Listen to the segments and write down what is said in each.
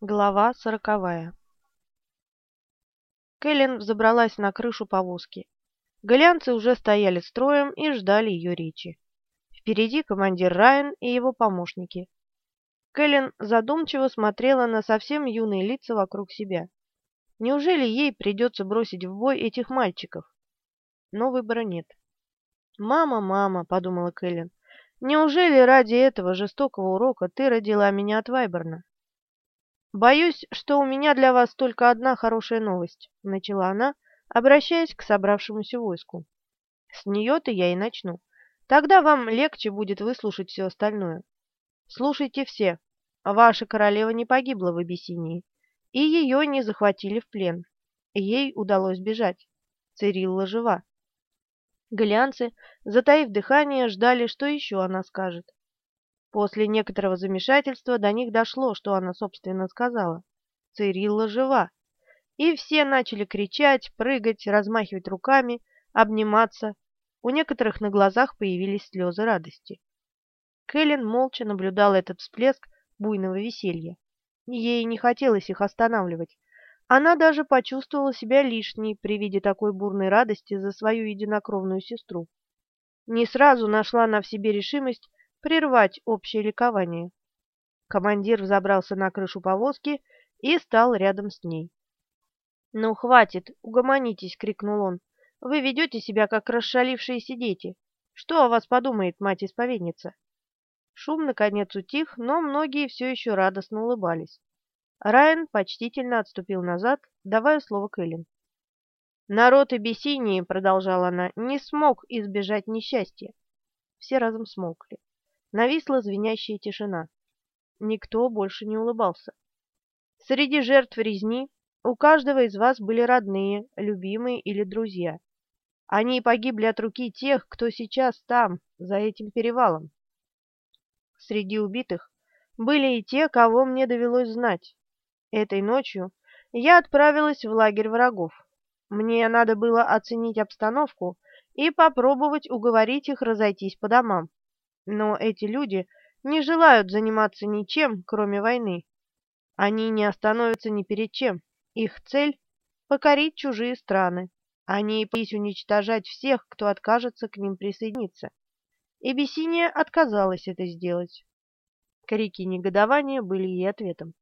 Глава сороковая Кэлен забралась на крышу повозки. Голианцы уже стояли строем и ждали ее речи. Впереди командир Райан и его помощники. Кэлен задумчиво смотрела на совсем юные лица вокруг себя. Неужели ей придется бросить в бой этих мальчиков? Но выбора нет. «Мама, мама», — подумала Кэлен, — «неужели ради этого жестокого урока ты родила меня от Вайберна?» «Боюсь, что у меня для вас только одна хорошая новость», — начала она, обращаясь к собравшемуся войску. «С нее-то я и начну. Тогда вам легче будет выслушать все остальное. Слушайте все. Ваша королева не погибла в Абиссинии, и ее не захватили в плен. Ей удалось бежать. Цирилла жива». Голианцы, затаив дыхание, ждали, что еще она скажет. После некоторого замешательства до них дошло, что она, собственно, сказала. Цирилла жива. И все начали кричать, прыгать, размахивать руками, обниматься. У некоторых на глазах появились слезы радости. Кэлен молча наблюдала этот всплеск буйного веселья. Ей не хотелось их останавливать. Она даже почувствовала себя лишней при виде такой бурной радости за свою единокровную сестру. Не сразу нашла она в себе решимость прервать общее ликование. Командир взобрался на крышу повозки и стал рядом с ней. «Ну, хватит, угомонитесь!» — крикнул он. «Вы ведете себя, как расшалившиеся дети. Что о вас подумает мать-исповедница?» Шум, наконец, утих, но многие все еще радостно улыбались. Райан почтительно отступил назад, давая слово Кэлен. «Народ Абиссинии, — продолжала она, — не смог избежать несчастья». Все разом смолкли. Нависла звенящая тишина. Никто больше не улыбался. Среди жертв резни у каждого из вас были родные, любимые или друзья. Они погибли от руки тех, кто сейчас там, за этим перевалом. Среди убитых были и те, кого мне довелось знать. Этой ночью я отправилась в лагерь врагов. Мне надо было оценить обстановку и попробовать уговорить их разойтись по домам. Но эти люди не желают заниматься ничем, кроме войны. Они не остановятся ни перед чем. Их цель — покорить чужие страны. Они пытались уничтожать всех, кто откажется к ним присоединиться. И Бессиния отказалась это сделать. Крики негодования были ей ответом.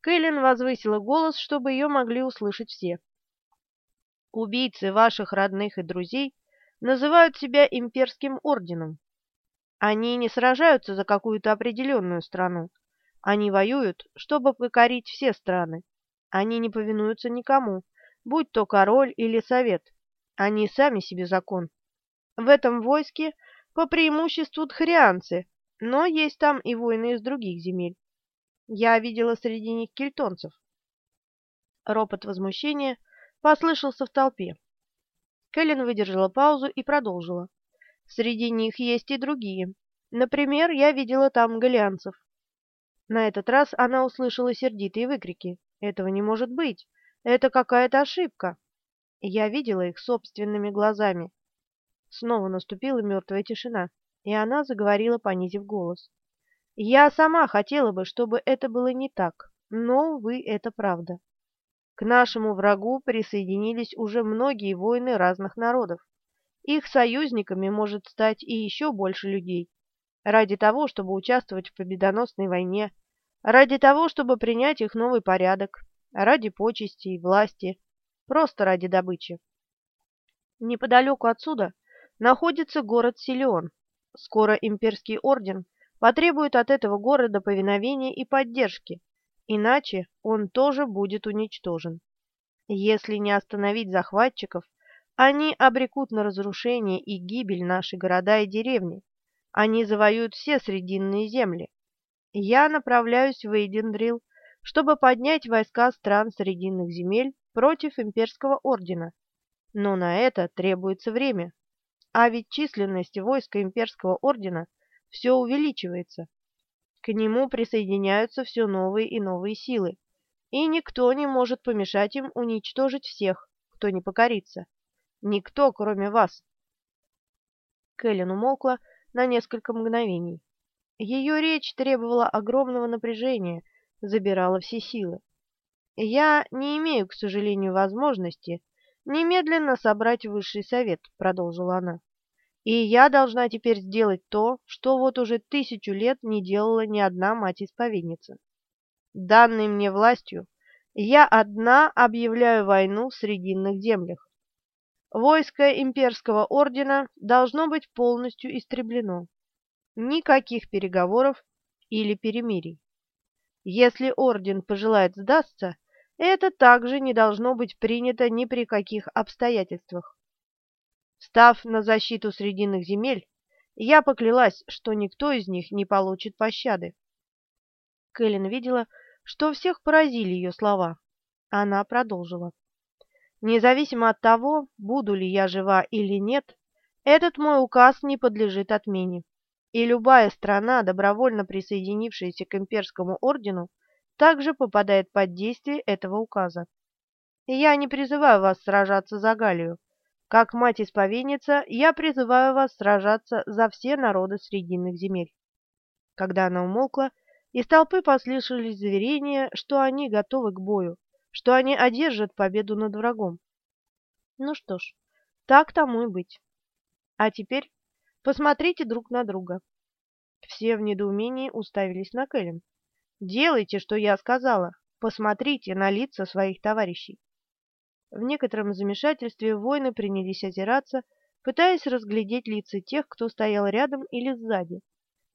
Кэлен возвысила голос, чтобы ее могли услышать все. «Убийцы ваших родных и друзей называют себя имперским орденом. Они не сражаются за какую-то определенную страну. Они воюют, чтобы покорить все страны. Они не повинуются никому, будь то король или совет. Они сами себе закон. В этом войске по преимуществу тхарианцы, но есть там и воины из других земель. Я видела среди них кельтонцев. Ропот возмущения послышался в толпе. Кэлен выдержала паузу и продолжила. Среди них есть и другие. Например, я видела там голианцев. На этот раз она услышала сердитые выкрики. «Этого не может быть! Это какая-то ошибка!» Я видела их собственными глазами. Снова наступила мертвая тишина, и она заговорила, понизив голос. «Я сама хотела бы, чтобы это было не так, но, увы, это правда. К нашему врагу присоединились уже многие воины разных народов. Их союзниками может стать и еще больше людей. Ради того, чтобы участвовать в победоносной войне, ради того, чтобы принять их новый порядок, ради почести и власти, просто ради добычи. Неподалеку отсюда находится город Силион. Скоро имперский орден потребует от этого города повиновения и поддержки, иначе он тоже будет уничтожен. Если не остановить захватчиков, они обрекут на разрушение и гибель наши города и деревни. Они завоюют все срединные земли. Я направляюсь в Эйдендрил, чтобы поднять войска стран Срединных земель против имперского ордена. Но на это требуется время. А ведь численность войска имперского ордена все увеличивается. К нему присоединяются все новые и новые силы, и никто не может помешать им уничтожить всех, кто не покорится. Никто, кроме вас. Кэлен умолкла на несколько мгновений. Ее речь требовала огромного напряжения, забирала все силы. «Я не имею, к сожалению, возможности немедленно собрать высший совет», — продолжила она. «И я должна теперь сделать то, что вот уже тысячу лет не делала ни одна мать-исповедница. Данной мне властью я одна объявляю войну в Срединных землях. Войско имперского ордена должно быть полностью истреблено. Никаких переговоров или перемирий. Если орден пожелает сдаться, это также не должно быть принято ни при каких обстоятельствах. Став на защиту Срединных земель, я поклялась, что никто из них не получит пощады. Кэлен видела, что всех поразили ее слова. Она продолжила. Независимо от того, буду ли я жива или нет, этот мой указ не подлежит отмене, и любая страна, добровольно присоединившаяся к имперскому ордену, также попадает под действие этого указа. Я не призываю вас сражаться за Галию. Как мать-исповедница, я призываю вас сражаться за все народы Срединных земель. Когда она умолкла, из толпы послышались заверения, что они готовы к бою, что они одержат победу над врагом. Ну что ж, так тому и быть. А теперь посмотрите друг на друга. Все в недоумении уставились на Кэлен. Делайте, что я сказала. Посмотрите на лица своих товарищей. В некотором замешательстве воины принялись озираться, пытаясь разглядеть лица тех, кто стоял рядом или сзади.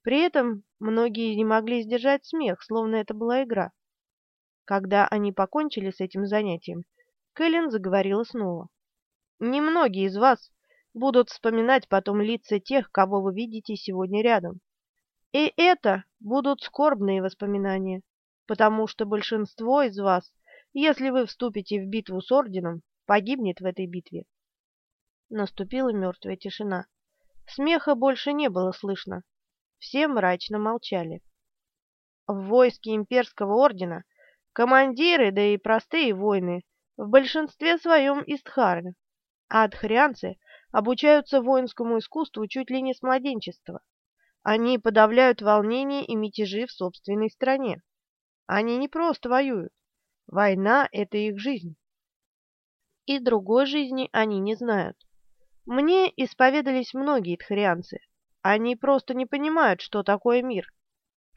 При этом многие не могли сдержать смех, словно это была игра. Когда они покончили с этим занятием, Кэлен заговорила снова. «Немногие из вас будут вспоминать потом лица тех, кого вы видите сегодня рядом. И это будут скорбные воспоминания, потому что большинство из вас, если вы вступите в битву с Орденом, погибнет в этой битве». Наступила мертвая тишина. Смеха больше не было слышно. Все мрачно молчали. В войске имперского ордена командиры, да и простые воины, в большинстве своем истхары, а адхарианцы обучаются воинскому искусству чуть ли не с младенчества. Они подавляют волнения и мятежи в собственной стране. Они не просто воюют. Война — это их жизнь. И другой жизни они не знают. Мне исповедались многие тхарианцы, они просто не понимают, что такое мир,